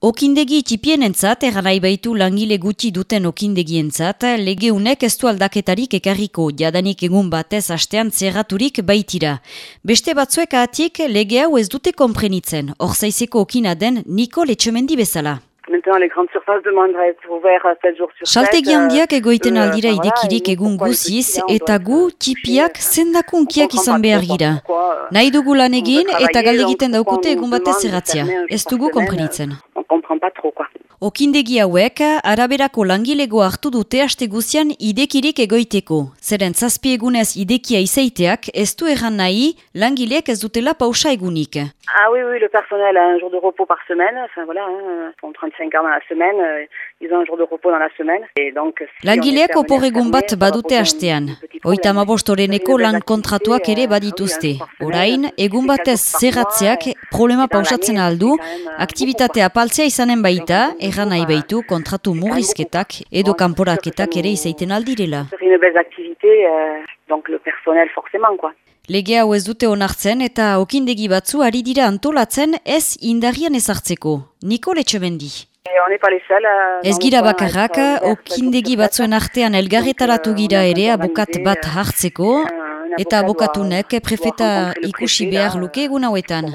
Okindegi txipienentzat, egan nahi baitu langile gutxi duten okindegientzat, legeunek ez du aldaketarik ekarriko, jadanik egun batez astean zerraturik baitira. Beste batzuek ahatik, lege hau ez dute komprenitzen, orzaizeko okina den Niko Letxomendi bezala. Maintenant, les grandes surfaces demandent à être ouvertes à 7 jours sur 7. Saltegi handiak egoiten euh, aldira idekirik egun guziz, eta gu être tipiak zendakunkiak izan behar gira. euh, Nahi dugu lan egin eta galdegiten daukute egun batez un Ez dugu komprenitzen. Comprend pas trop, quoi. Okindegi hauek, araberako langilego hartu dute aste guzian idekirik egoiteko. Zeren zazpi egunez idekia izaiteak ez du erran nahi langileek ez dutela pausa egunik. Ah oui, oui, le personnel a un jour de repos par semaine. Enfin voilà, hein, ils sont 35 heures dans la semaine. euh, Ils ont un jour de repos dans la semaine. Et donc, si fermé, oporregun fermé, bat badute Oita mabostoreneko lan kontratuak ere euh, badituzte. Orain, semaine, egun batez zerratzeak problema pausatzen aldu, c'est quand même, euh, aktivitate apaltzea izanen baita, erran nahi beaucoup, baitu kontratu murrizketak edo kanporaketak ere izaiten aldirela. Lege hau ez dute onartzen eta okindegi batzu ari dira antolatzen ez indarrian ezartzeko. Niko Letxemendi. Ez gira bakarrak, okindegi batzuen artean elgarretaratu gira ere abokat bat hartzeko, eta abokatunek prefeta ikusi behar luke egun hauetan.